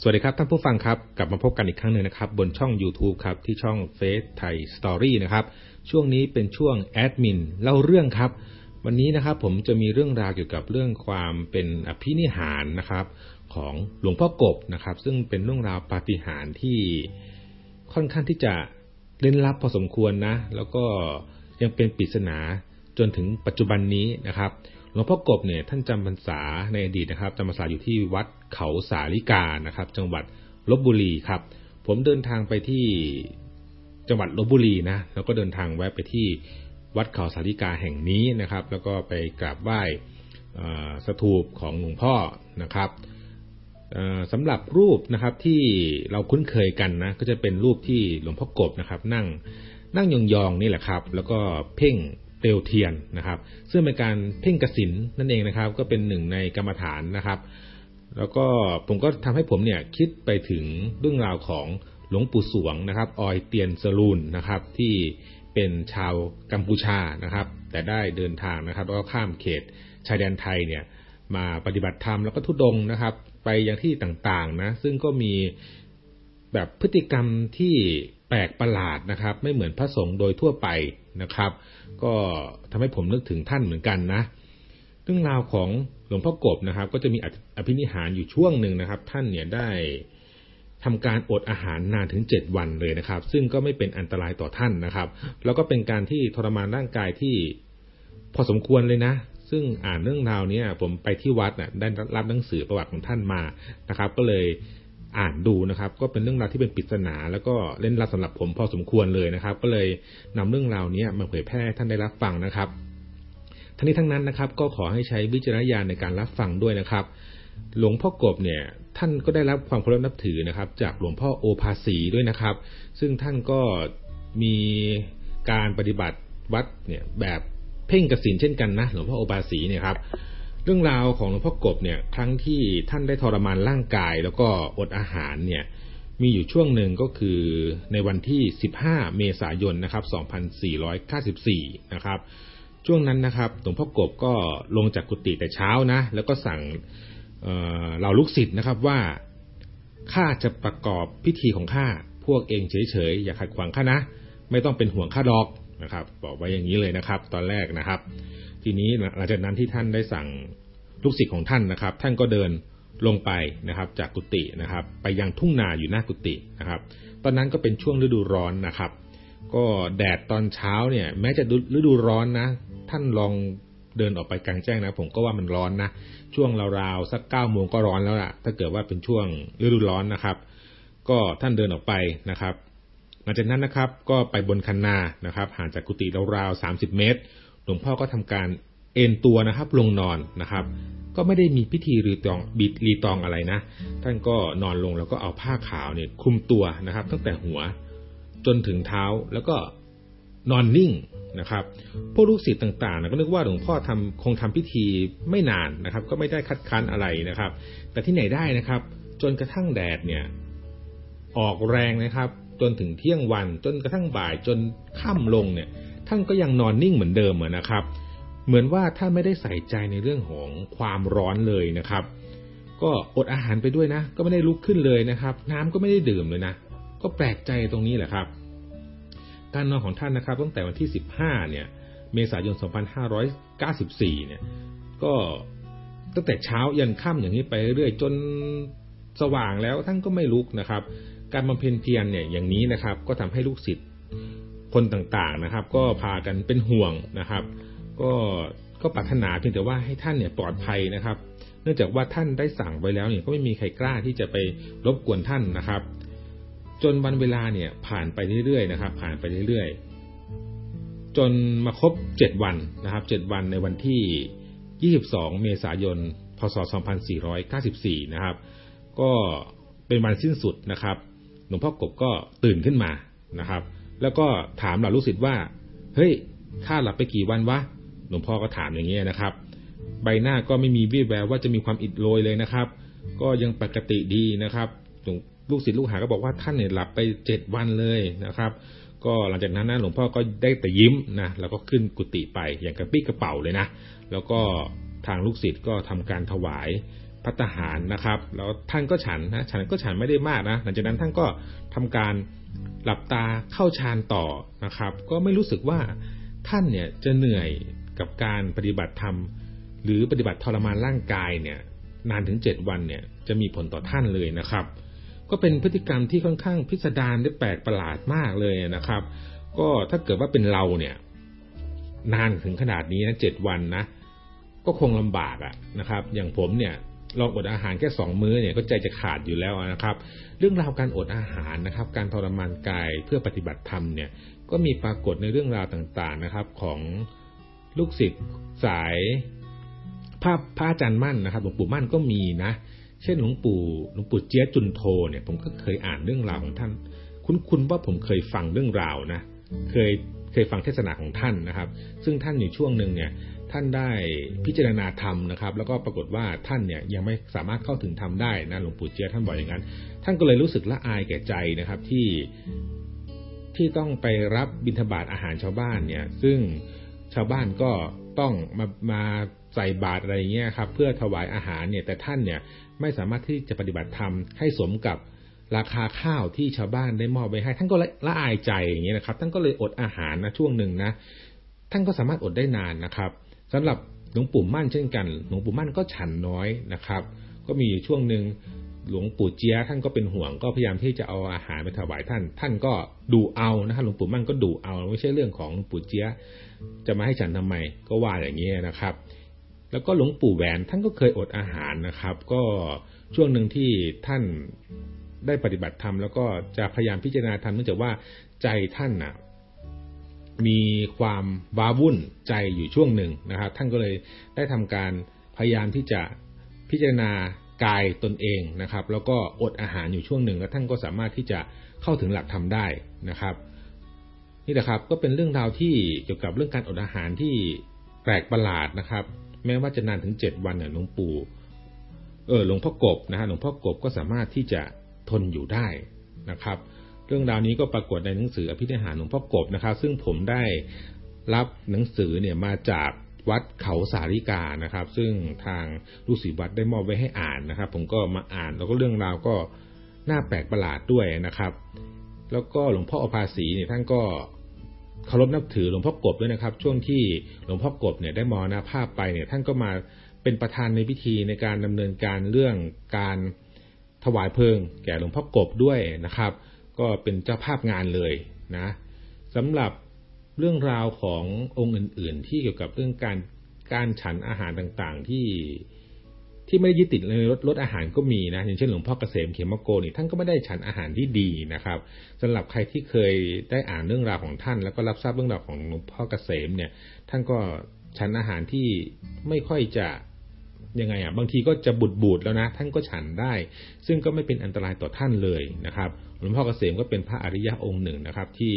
สวัสดีครับท่านผู้ฟังครับ กลับมาพบกันอีกครั้งหนึ่งนะครับ บนช่อง YouTube ครับ ที่ช่องเฟซไทยสตอรี่นะครับ ช่วงนี้เป็นช่วงแอดมินเล่าเรื่องครับ วันนี้นะครับผมจะมีเรื่องราวเกี่ยวกับเรื่องความเป็นอภินิหารนะครับ ของหลวงพ่อกบนะครับ ซึ่งเป็นเรื่องราวปาฏิหาริย์ที่ค่อนข้างที่จะเล่นลับพอสมควรนะ แล้วก็ยังเป็นปริศนาจนถึงปัจจุบันนี้นะครับ หลวงพ่อกบเนี่ยท่านจำพรรษาในอดีตนะครับจำพรรษาอยู่ที่วัดเขาสาลิกานะครับ จังหวัดลบบุรีครับ ผมเดินทางไปที่จังหวัดลบบุรีนะแล้วก็เดินทางแวะไปที่วัดเขาสาลิกาแห่งนี้นะครับ แล้วก็ไปกราบไหว้สถูปของหลวงพ่อนะครับสำหรับรูปนะครับที่เราคุ้นเคยกันนะก็จะเป็นรูปที่หลวงพ่อกบนะครับ นั่งนั่งยองๆนี่แหละครับ แล้วก็เพ่ง เปลวเทียนนะครับ ซึ่งเป็นการเพ่งกสินนั่นเองนะครับ ก็เป็นหนึ่งในกรรมฐานนะครับ แล้วก็ผมก็ทำให้ผมเนี่ยคิดไปถึงเรื่องราวของหลวงปู่สวงนะครับ ออยเตียนสลูนนะครับ ที่เป็นชาวกัมพูชานะครับ แต่ได้เดินทางนะครับ แล้วก็ข้ามเขตชายแดนไทยเนี่ยมาปฏิบัติธรรมแล้วก็ทุดงนะครับ ไปยังที่ต่างๆนะ ซึ่งก็มีแบบพฤติกรรมที่ แปลกประหลาดนะครับ ไม่เหมือนพระสงฆ์โดยทั่วไปนะครับ ก็ทำให้ผมนึกถึงท่านเหมือนกันนะเรื่องราวของหลวงพ่อกบนะครับ ก็จะมีอภินิหารอยู่ช่วงหนึ่งนะครับ ท่านเนี่ยได้ทำการอดอาหารนานถึงเจ็ดวันเลยนะครับ ซึ่งก็ไม่เป็นอันตรายต่อท่านนะครับ แล้วก็เป็นการที่ทรมานร่างกายที่พอสมควรเลยนะ ซึ่งอ่านเรื่องราวนี้ผมไปที่วัดนะ่ะได้รับหนังสือประวัติของท่านมานะครับ ก็เลย อ่านดูนะครับ ก็เป็นเรื่องราวที่เป็นปริศนา แล้วก็เล่นลับสำหรับผมพอสมควรเลยนะครับ ก็เลยนำเรื่องราวนี้มาเผยแพร่ท่านได้รับฟังนะครับ ทั้งนี้ทั้งนั้นนะครับ ก็ขอให้ใช้วิจารณญาณในการรับฟังด้วยนะครับ หลวงพ่อกบเนี่ยท่านก็ได้รับความเคารพนับถือนะครับ จากหลวงพ่อโอภาสีด้วยนะครับ ซึ่งท่านก็มีการปฏิบัติวัดเนี่ยแบบเพ่งกสินเช่นกันนะหลวงพ่อโอภาสีเนี่ยครับ รื่องราวของหลวงพ่อกบเนี่ยครั้งที่ท่านได้ทรมานร่างกายแล้วก็อดอาหารเนี่ยมีอยู่ช่วงหนึ่งก็คือในวันที่ 15 เมษายนนะครับ 2494 นะครับ ช่วงนั้นนะครับหลวงพ่อกบก็ลงจากกุฏิแต่เช้านะ แล้วก็สั่งเราลูกศิษย์นะครับว่าข้าจะประกอบพิธีของข้าพวกเองเฉยๆ อย่าขัดขวางข้านะ ไม่ต้องเป็นห่วงข้าดอก นะครับ บอกไว้อย่างนี้เลยนะครับ ตอนแรกนะครับ ทีนี้หลังจากนั้นที่ท่านได้สั่งลูกศิษย์ของท่านนะครับ ท่านก็เดินลงไปนะครับ จากกุฏินะครับ ไปยังทุ่งนาอยู่หน้ากุฏินะครับ ตอนนั้นก็เป็นช่วงฤดูร้อนนะครับ ก็แดดตอนเช้าเนี่ย แม้จะฤดูร้อนนะ ท่านลองเดินออกไปกลางแจ้งนะ ผมก็ว่ามันร้อนนะช่วงราวๆสักเก้าโมงก็ร้อนแล้วล่ะ ถ้าเกิดว่าเป็นช่วงฤดูร้อนนะครับ ก็ท่านเดินออกไปนะครับ หลังจากนั้นนะครับก็ไปบนคันนานะครับห่างจากกุฏิราวๆสามสิบเมตร หลวงพ่อก็ทำการเอนตัวนะครับ ลงนอนนะครับ ก็ไม่ได้มีพิธีรีตองบิดรีตองอะไรนะ ท่านก็นอนลงแล้วก็เอาผ้าขาวเนี่ยคลุมตัวนะครับ ตั้งแต่หัวจนถึงเท้าแล้วก็นอนนิ่งนะครับ พวกลูกศิษย์ต่างๆ ก็นึกว่าหลวงพ่อทำคงทำพิธีไม่นานนะครับ ก็ไม่ได้คัดค้านอะไรนะครับ แต่ที่ไหนได้นะครับ จนกระทั่งแดดเนี่ย ออกแรงนะครับ จนถึงเที่ยงวัน จนกระทั่งบ่ายจนค่ำลงเนี่ย ท่านก็ยังนอนนิ่งเหมือนเดิมเหมือนนะครับ เหมือนว่าท่านไม่ได้ใส่ใจในเรื่องของความร้อนเลยนะครับ ก็อดอาหารไปด้วยนะ ก็ไม่ได้ลุกขึ้นเลยนะครับ น้ำก็ไม่ได้ดื่มเลยนะ ก็แปลกใจตรงนี้แหละครับ การนอนของท่านนะครับ ตั้งแต่วันที่ 15 เนี่ย เมษายน 2594 เนี่ย ก็ตั้งแต่เช้ายันค่ำอย่างนี้ไปเรื่อยจนสว่างแล้วท่านก็ไม่ลุกนะครับ การบำเพ็ญเพียรเนี่ยอย่างนี้นะครับ ก็ทำให้ลูกศิษย์คนต่างๆนะครับ ก็พากันเป็นห่วงนะครับ ก็ก็ปรารถนาเพียงแต่ว่าให้ท่านเนี่ยปลอดภัยนะครับ เนื่องจากว่าท่านได้สั่งไปแล้วเนี่ยก็ไม่มีใครกล้าที่จะไปรบกวนท่านนะครับ จนวันเวลาเนี่ยผ่านไปเรื่อยๆนะครับ ผ่านไปเรื่อยๆ จนมาครบเจ็ดวันนะครับเจ็ดวันในวันที่ 22 เมษายน พศ 2494 นะครับ ก็เป็นวันสิ้นสุดนะครับ หลวงพ่อกบก็ตื่นขึ้นมานะครับ แล้วก็ถามเหล่าลูกศิษย์ว่า เฮ้ยข้าหลับไปกี่วันวะหลวงพ่อก็ถามอย่างนี้ยนะครับ ใบหน้าก็ไม่มีวี่แววว่าจะมีความอิดโรยเลยนะครับ ก็ยังปกติดีนะครับลูกศิษย์ลูกหาก็บอกว่าท่านเนี่ยหลับไปเจ็ดวันเลยนะครับ ก็หลังจากนั้นนะหลวงพ่อก็ได้แต่ยิ้มนะแล้วก็ขึ้นกุฏิไปอย่างกระปี้กระเป๋าเลยนะ แล้วก็ทางลูกศิษย์ก็ทำการถวาย พัตหารนะครับ แล้วท่านก็ฉันนะฉันก็ฉันไม่ได้มากนะหลังจากนั้นท่านก็ทำการหลับตาเข้าฌานต่อนะครับ ก็ไม่รู้สึกว่าท่านเนี่ยจะเหนื่อยกับการปฏิบัติธรรม หรือปฏิบัติทรมานร่างกายเนี่ยนานถึงเจ็ดวันเนี่ยจะมีผลต่อท่านเลยนะครับ ก็เป็นพฤติกรรมที่ค่อนข้างพิสดารและแปลกประหลาดมากเลยนะครับ ก็ถ้าเกิดว่าเป็นเราเนี่ย นานถึงขนาดนี้นะเจ็ดวันนะก็คงลำบากอะนะครับ อย่างผมเนี่ย ลองอดอาหารแค่สองมื้อเนี่ยก็ใจจะขาดอยู่แล้วนะครับ เรื่องราวการอดอาหารนะครับ การทรมานกายเพื่อปฏิบัติธรรมเนี่ยก็มีปรากฏในเรื่องราวต่างๆนะครับ ของลูกศิษย์สายพระพระอาจารย์มั่นนะครับหลวงปู่มั่นก็มีนะ เช่นหลวงปู่หลวงปู่เจี๊ยจุนโทเนี่ย ผมก็เคยอ่านเรื่องราวของท่าน คุ้นๆว่าผมเคยฟังเรื่องราวนะ เคยเคยฟังเทศนาของท่านนะครับ ซึ่งท่านอยู่ช่วงหนึ่งเนี่ย ท่านได้พิจารณาธรรมนะครับ แล้วก็ปรากฏว่าท่านเนี่ยยังไม่สามารถเข้าถึงธรรมได้นะหลวงปู่เจียท่านบอกอย่างนั้น ท่านก็เลยรู้สึกละอายแก่ใจนะครับที่ที่ต้องไปรับบิณฑบาตอาหารชาวบ้านเนี่ย ซึ่งชาวบ้านก็ต้องมามาใส่บาตรอะไรเงี้ยครับเพื่อถวายอาหารเนี่ย แต่ท่านเนี่ยไม่สามารถที่จะปฏิบัติธรรมให้สมกับราคาข้าวที่ชาวบ้านได้มอบไปให้ ท่านก็ละอายใจอย่างเงี้ยนะครับ ท่านก็เลยอดอาหารนะช่วงหนึ่งนะท่านก็สามารถอดได้นานนะครับ สำหรับหลวงปู่มั่นเช่นกัน หลวงปู่มั่นก็ฉันน้อยนะครับ ก็มีช่วงหนึ่งหลวงปู่เจียท่านก็เป็นห่วงก็พยายามที่จะเอาอาหารไปถวายท่าน ท่านก็ดูเอานะครับหลวงปู่มั่นก็ดูเอาไม่ใช่เรื่องของหลวงปู่เจียจะมาให้ฉันทำไมก็ว่าอย่างนี้นะครับ แล้วก็หลวงปู่แหวนท่านก็เคยอดอาหารนะครับ ก็ช่วงหนึ่งที่ท่านได้ปฏิบัติธรรมแล้วก็จะพยายามพิจารณาธรรมเนื่องจากว่าใจท่านน่ะ มีความว้าวุ่นใจอยู่ช่วงหนึ่งนะครับ ท่านก็เลยได้ทำการพยายามที่จะพิจารณากายตนเองนะครับ แล้วก็อดอาหารอยู่ช่วงหนึ่ง แล้วท่านก็สามารถที่จะเข้าถึงหลักธรรมได้นะครับ นี่แหละครับก็เป็นเรื่องราวที่เกี่ยวกับเรื่องการอดอาหารที่แปลกประหลาดนะครับ แม้ว่าจะนานถึงเจ็ดวันเนี่ยหลวงปู่เออหลวงพ่อกบนะฮะหลวงพ่อกบก็สามารถที่จะทนอยู่ได้นะครับ เรื่องราวนี้ก็ปรากฏในหนังสืออภิธิหารหลวงพ่อกบนะครับ ซึ่งผมได้รับหนังสือเนี่ยมาจากวัดเขาสาริกานะครับ ซึ่งทางลูกศิษย์วัดได้มอบไว้ให้อ่านนะครับ ผมก็มาอ่านแล้วก็เรื่องราวก็น่าแปลกประหลาดด้วยนะครับ แล้วก็หลวงพ่ออภาสีเนี่ยท่านก็เคารพนับถือหลวงพ่อกบด้วยนะครับ ช่วงที่หลวงพ่อกบเนี่ยได้มรณภาพไปเนี่ยท่านก็มาเป็นประธานในพิธีในการดำเนินการเรื่องการถวายเพลิง แก่หลวงพ่อกบด้วยนะครับ ก็เป็นเจ้าภาพงานเลยนะสำหรับเรื่องราวขององค์อื่น ๆ ที่เกี่ยวกับเรื่องการการฉันอาหารต่างๆ ที่ที่ไม่ได้ยึดติดในรถรถอาหารก็มีนะอย่างเช่นหลวงพ่อเกษมเขมโกนี่ท่านก็ไม่ได้ฉันอาหารที่ดีนะครับสำหรับใครที่เคยได้อ่านเรื่องราวของท่าน แล้วก็รับทราบเรื่องราวของหลวงพ่อเกษมเนี่ย ท่านก็ฉันอาหารที่ไม่ค่อยจะ ยังไงอะบางทีก็จะบูดบูดแล้วนะ ท่านก็ฉันได้ ซึ่งก็ไม่เป็นอันตรายต่อท่านเลยนะครับหลวงพ่อเกษมก็เป็นพระอริยะองค์หนึ่งนะครับ ที่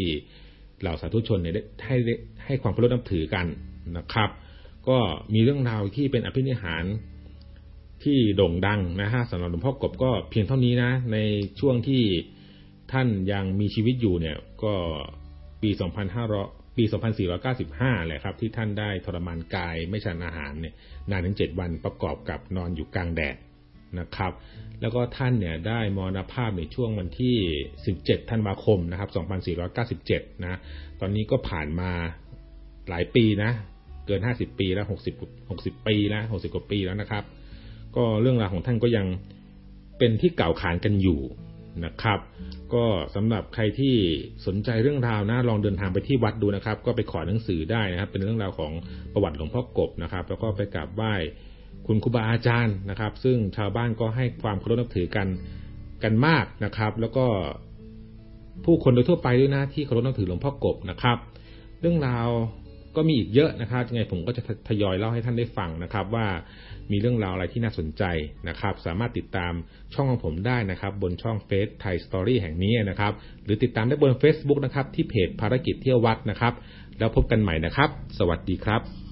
เหล่าสาธุชนเนี่ยได้ให้ให้ความเคารพนับถือกันนะครับ ก็มีเรื่องราวที่เป็นอภินิหารที่โด่งดังนะฮะสำหรับหลวงพ่อกบก็เพียงเท่านี้นะ ในช่วงที่ท่านยังมีชีวิตอยู่เนี่ยก็ปี 2500 ปี 2495แหละครับ ที่ท่านได้ทรมานกายไม่ฉันอาหารเนี่ยนานถึง 7 วันประกอบกับนอนอยู่กลางแดดนะครับ แล้วก็ท่านเนี่ยได้มรณภาพในช่วงวันที่ 17 ธันวาคมนะครับ 2497 นะ ตอนนี้ก็ผ่านมาหลายปีนะ เกิน 50 ปีแล้ว 60 60 ปีแล้ว 60 กว่าปีแล้วนะครับ ก็เรื่องราวของท่านก็ยังเป็นที่กล่าวขานกันอยู่ นะครับ ก็สำหรับใครที่สนใจเรื่องราวนะลองเดินทางไปที่วัดดูนะครับ ก็ไปขอหนังสือได้นะครับ เป็นเรื่องราวของประวัติหลวงพ่อกบนะครับ แล้วก็ไปกราบไหว้คุณครูบาอาจารย์นะครับ ซึ่งชาวบ้านก็ให้ความเคารพนับถือกันกันมากนะครับ แล้วก็ผู้คนโดยทั่วไปด้วยนะที่เคารพนับถือหลวงพ่อกบนะครับ เรื่องราว ก็มีอีกเยอะนะครับยังไงผมก็จะทยอยเล่าให้ท่านได้ฟังนะครับ ว่ามีเรื่องราวอะไรที่น่าสนใจนะครับ สามารถติดตามช่องของผมได้นะครับ บนช่องเฟซไทยสตอรี่แห่งนี้นะครับ หรือติดตามได้บน Facebook นะครับ ที่เพจภารกิจเที่ยววัดนะครับ แล้วพบกันใหม่นะครับ สวัสดีครับ